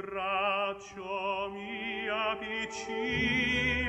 braccio mia piccina